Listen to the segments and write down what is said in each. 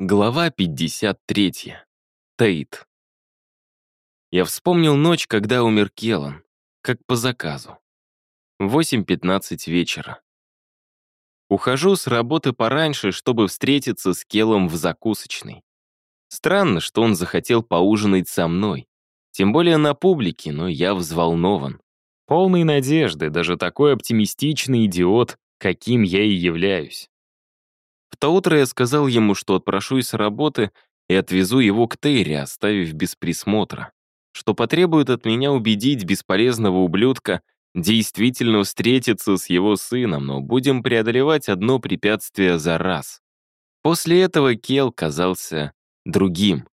Глава 53. Тейт. Я вспомнил ночь, когда умер Келлан, как по заказу. 8.15 вечера. Ухожу с работы пораньше, чтобы встретиться с Келлом в закусочной. Странно, что он захотел поужинать со мной. Тем более на публике, но я взволнован. Полный надежды, даже такой оптимистичный идиот, каким я и являюсь. В то утро я сказал ему, что отпрошусь с работы и отвезу его к Терри, оставив без присмотра, что потребует от меня убедить бесполезного ублюдка действительно встретиться с его сыном, но будем преодолевать одно препятствие за раз. После этого Кел казался другим.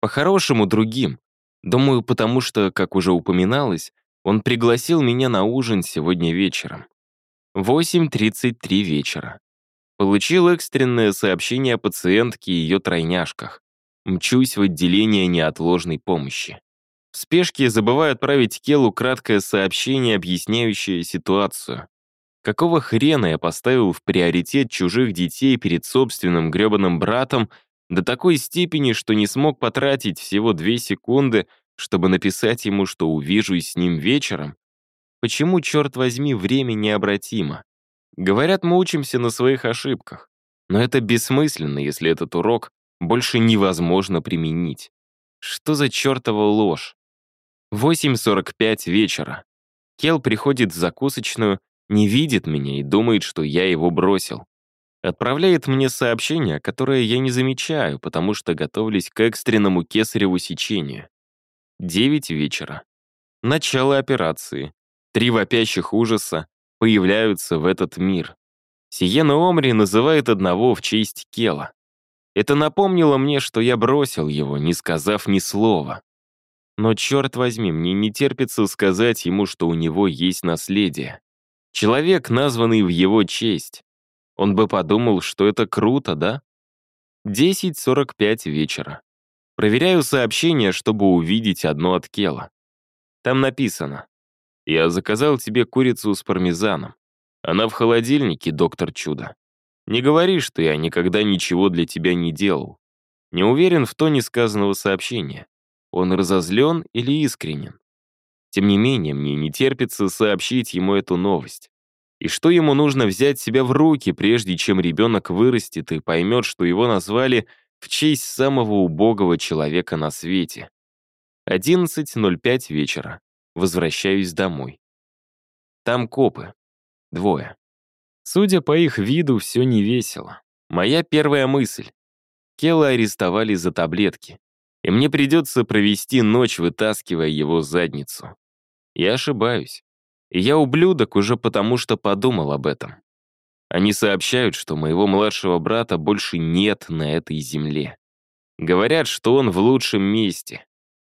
По-хорошему, другим. Думаю, потому что, как уже упоминалось, он пригласил меня на ужин сегодня вечером. 8.33 вечера. Получил экстренное сообщение о пациентке и ее тройняшках. Мчусь в отделение неотложной помощи. В спешке забываю отправить Келу краткое сообщение, объясняющее ситуацию. Какого хрена я поставил в приоритет чужих детей перед собственным грёбаным братом до такой степени, что не смог потратить всего две секунды, чтобы написать ему, что увижусь с ним вечером? Почему, черт возьми, время необратимо? Говорят, мы учимся на своих ошибках. Но это бессмысленно, если этот урок больше невозможно применить. Что за чертова ложь? 8.45 вечера. Кел приходит в закусочную, не видит меня и думает, что я его бросил. Отправляет мне сообщение, которое я не замечаю, потому что готовлюсь к экстренному кесареву сечению. 9 вечера. Начало операции. Три вопящих ужаса, появляются в этот мир. Сиена Омри называет одного в честь Кела. Это напомнило мне, что я бросил его, не сказав ни слова. Но, черт возьми, мне не терпится сказать ему, что у него есть наследие. Человек, названный в его честь. Он бы подумал, что это круто, да? 10.45 вечера. Проверяю сообщение, чтобы увидеть одно от Кела. Там написано я заказал тебе курицу с пармезаном. Она в холодильнике, доктор Чудо. Не говори, что я никогда ничего для тебя не делал. Не уверен в тоне сказанного сообщения. Он разозлен или искренен. Тем не менее, мне не терпится сообщить ему эту новость. И что ему нужно взять себя в руки, прежде чем ребенок вырастет и поймет, что его назвали в честь самого убогого человека на свете. 11.05 вечера. Возвращаюсь домой. Там копы. Двое. Судя по их виду, все не весело. Моя первая мысль. Кела арестовали за таблетки, и мне придется провести ночь, вытаскивая его задницу. Я ошибаюсь. Я ублюдок уже потому, что подумал об этом. Они сообщают, что моего младшего брата больше нет на этой земле. Говорят, что он в лучшем месте.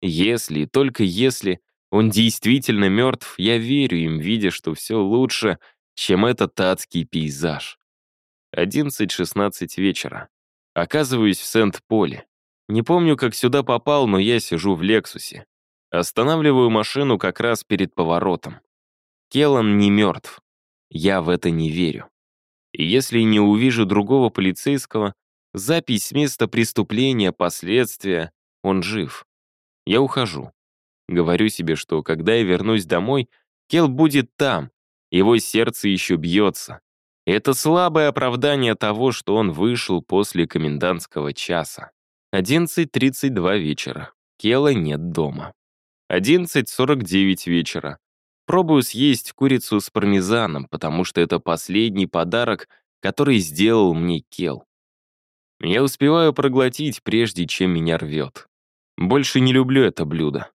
Если, только если, он действительно мертв, я верю им, видя, что все лучше, чем этот адский пейзаж. 11-16 вечера. Оказываюсь в Сент-Поле. Не помню, как сюда попал, но я сижу в Лексусе. Останавливаю машину как раз перед поворотом. Келлан не мертв. Я в это не верю. И если не увижу другого полицейского, запись места преступления, последствия, он жив. Я ухожу. Говорю себе, что когда я вернусь домой, Кел будет там, его сердце еще бьется. это слабое оправдание того, что он вышел после комендантского часа. 11.32 вечера. Кела нет дома. 11.49 вечера. Пробую съесть курицу с пармезаном, потому что это последний подарок, который сделал мне Кел. Я успеваю проглотить, прежде чем меня рвет. Больше не люблю это блюдо.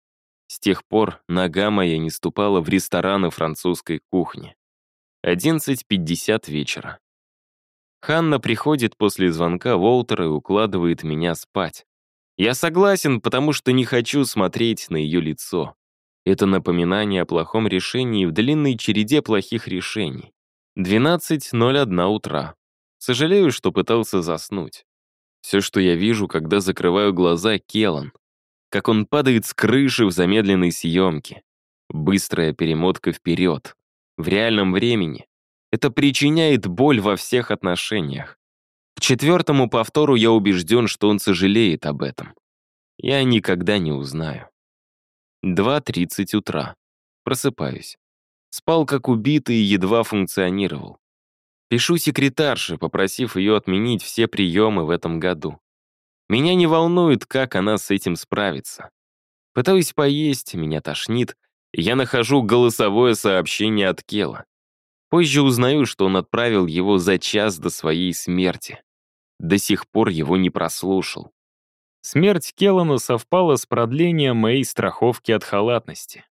С тех пор нога моя не ступала в рестораны французской кухни. 11.50 вечера. Ханна приходит после звонка Волтера и укладывает меня спать. Я согласен, потому что не хочу смотреть на ее лицо. Это напоминание о плохом решении в длинной череде плохих решений. 12.01 утра. Сожалею, что пытался заснуть. Все, что я вижу, когда закрываю глаза, Келан как он падает с крыши в замедленной съемке. Быстрая перемотка вперед. В реальном времени. Это причиняет боль во всех отношениях. К четвертому повтору я убежден, что он сожалеет об этом. Я никогда не узнаю. 2.30 утра. Просыпаюсь. Спал как убитый и едва функционировал. Пишу секретарше, попросив ее отменить все приемы в этом году. Меня не волнует, как она с этим справится. Пытаюсь поесть, меня тошнит, и я нахожу голосовое сообщение от Кела. Позже узнаю, что он отправил его за час до своей смерти. До сих пор его не прослушал. Смерть Келлана совпала с продлением моей страховки от халатности.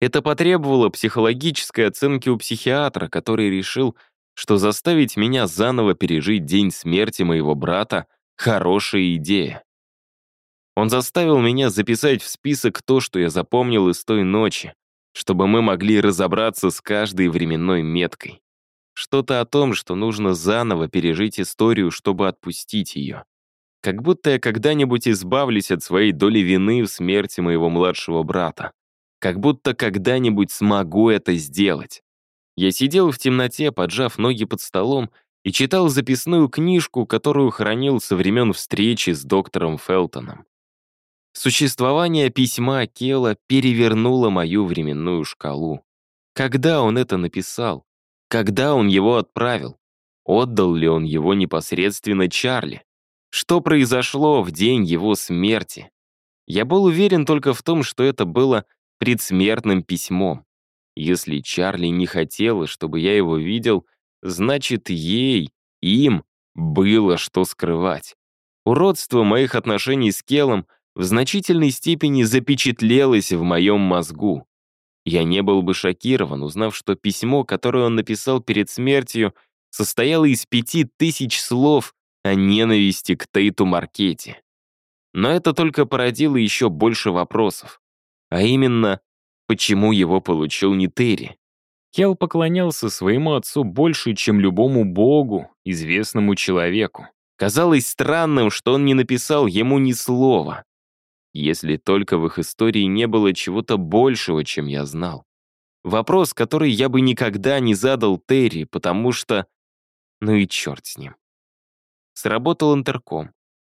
Это потребовало психологической оценки у психиатра, который решил, что заставить меня заново пережить день смерти моего брата — хорошая идея. Он заставил меня записать в список то, что я запомнил из той ночи, чтобы мы могли разобраться с каждой временной меткой. Что-то о том, что нужно заново пережить историю, чтобы отпустить ее. Как будто я когда-нибудь избавлюсь от своей доли вины в смерти моего младшего брата. Как будто когда-нибудь смогу это сделать. Я сидел в темноте, поджав ноги под столом, и читал записную книжку, которую хранил со времен встречи с доктором Фелтоном. Существование письма Кела перевернуло мою временную шкалу. Когда он это написал? Когда он его отправил? Отдал ли он его непосредственно Чарли? Что произошло в день его смерти? Я был уверен только в том, что это было предсмертным письмом. Если Чарли не хотела, чтобы я его видел, значит, ей, им было что скрывать. Уродство моих отношений с Келом — в значительной степени запечатлелось в моем мозгу. Я не был бы шокирован, узнав, что письмо, которое он написал перед смертью, состояло из пяти тысяч слов о ненависти к Тейту Маркете. Но это только породило еще больше вопросов. А именно, почему его получил не Терри? Кел поклонялся своему отцу больше, чем любому богу, известному человеку. Казалось странным, что он не написал ему ни слова. Если только в их истории не было чего-то большего, чем я знал. Вопрос, который я бы никогда не задал Терри, потому что... Ну и черт с ним. Сработал интерком.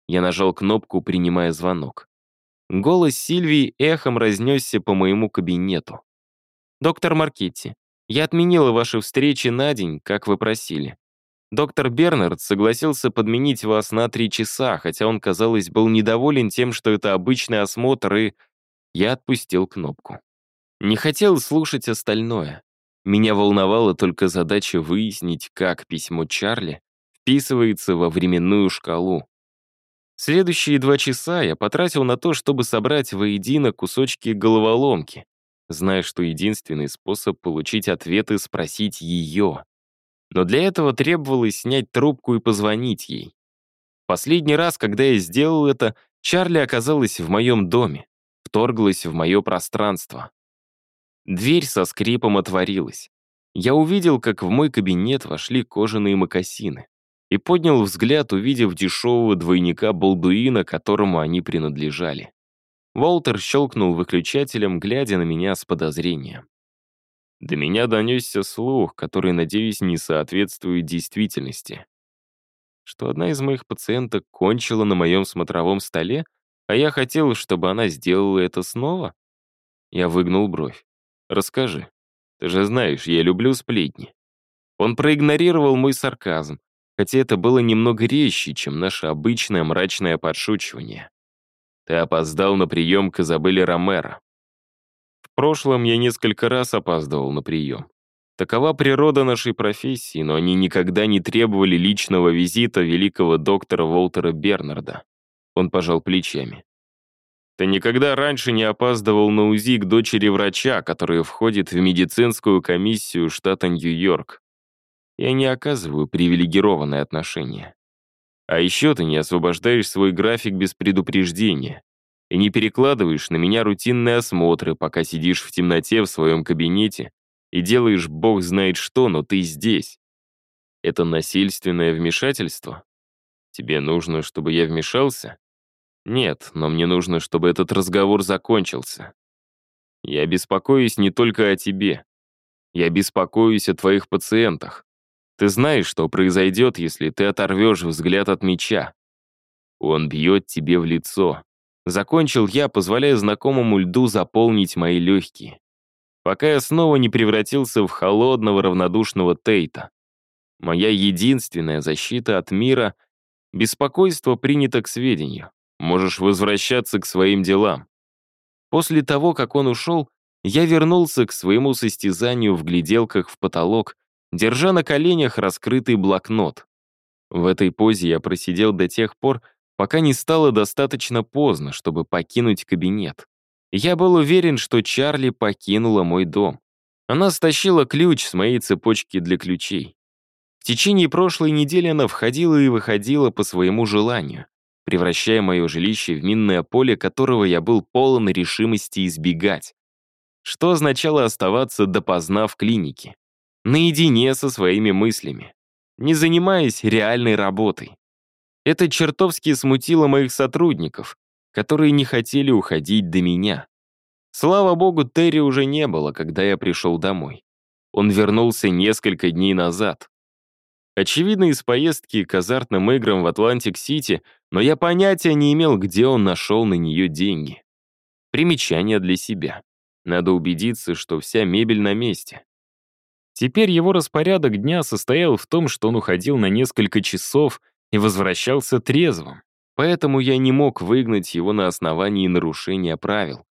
Я нажал кнопку, принимая звонок. Голос Сильвии эхом разнесся по моему кабинету. «Доктор Маркетти, я отменила ваши встречи на день, как вы просили. Доктор Бернард согласился подменить вас на три часа, хотя он, казалось, был недоволен тем, что это обычный осмотр, и я отпустил кнопку. Не хотел слушать остальное. Меня волновала только задача выяснить, как письмо Чарли вписывается во временную шкалу. Следующие два часа я потратил на то, чтобы собрать воедино кусочки головоломки, зная, что единственный способ получить ответы — спросить ее но для этого требовалось снять трубку и позвонить ей. Последний раз, когда я сделал это, Чарли оказалась в моем доме, вторглась в мое пространство. Дверь со скрипом отворилась. Я увидел, как в мой кабинет вошли кожаные мокасины и поднял взгляд, увидев дешевого двойника Балдуина, которому они принадлежали. Волтер щелкнул выключателем, глядя на меня с подозрением. До меня донесся слух, который, надеюсь, не соответствует действительности. Что одна из моих пациенток кончила на моем смотровом столе, а я хотел, чтобы она сделала это снова? Я выгнул бровь. Расскажи. Ты же знаешь, я люблю сплетни. Он проигнорировал мой сарказм, хотя это было немного резче, чем наше обычное мрачное подшучивание. Ты опоздал на прием к Изабелле Ромеро. В прошлом я несколько раз опаздывал на прием. Такова природа нашей профессии, но они никогда не требовали личного визита великого доктора Волтера Бернарда. Он пожал плечами. Ты никогда раньше не опаздывал на УЗИ к дочери врача, которая входит в медицинскую комиссию штата Нью-Йорк. Я не оказываю привилегированное отношение. А еще ты не освобождаешь свой график без предупреждения и не перекладываешь на меня рутинные осмотры, пока сидишь в темноте в своем кабинете и делаешь бог знает что, но ты здесь. Это насильственное вмешательство? Тебе нужно, чтобы я вмешался? Нет, но мне нужно, чтобы этот разговор закончился. Я беспокоюсь не только о тебе. Я беспокоюсь о твоих пациентах. Ты знаешь, что произойдет, если ты оторвешь взгляд от меча. Он бьет тебе в лицо. Закончил я, позволяя знакомому льду заполнить мои легкие. Пока я снова не превратился в холодного равнодушного Тейта. Моя единственная защита от мира — беспокойство принято к сведению. Можешь возвращаться к своим делам. После того, как он ушел, я вернулся к своему состязанию в гляделках в потолок, держа на коленях раскрытый блокнот. В этой позе я просидел до тех пор, пока не стало достаточно поздно, чтобы покинуть кабинет. Я был уверен, что Чарли покинула мой дом. Она стащила ключ с моей цепочки для ключей. В течение прошлой недели она входила и выходила по своему желанию, превращая мое жилище в минное поле, которого я был полон решимости избегать. Что означало оставаться допоздна в клинике, наедине со своими мыслями, не занимаясь реальной работой. Это чертовски смутило моих сотрудников, которые не хотели уходить до меня. Слава богу, Терри уже не было, когда я пришел домой. Он вернулся несколько дней назад. Очевидно, из поездки к азартным играм в Атлантик-Сити, но я понятия не имел, где он нашел на нее деньги. Примечание для себя. Надо убедиться, что вся мебель на месте. Теперь его распорядок дня состоял в том, что он уходил на несколько часов и возвращался трезвым. Поэтому я не мог выгнать его на основании нарушения правил.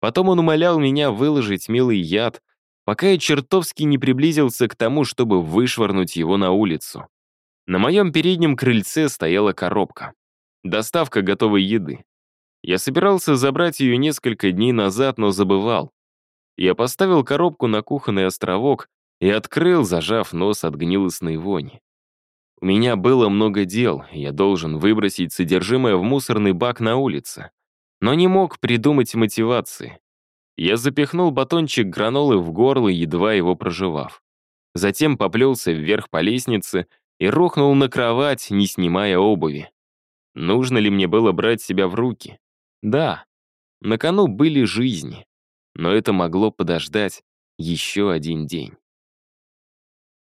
Потом он умолял меня выложить милый яд, пока я чертовски не приблизился к тому, чтобы вышвырнуть его на улицу. На моем переднем крыльце стояла коробка. Доставка готовой еды. Я собирался забрать ее несколько дней назад, но забывал. Я поставил коробку на кухонный островок и открыл, зажав нос от гнилостной вони. У меня было много дел, я должен выбросить содержимое в мусорный бак на улице. Но не мог придумать мотивации. Я запихнул батончик гранолы в горло, едва его проживав. Затем поплелся вверх по лестнице и рухнул на кровать, не снимая обуви. Нужно ли мне было брать себя в руки? Да, на кону были жизни. Но это могло подождать еще один день.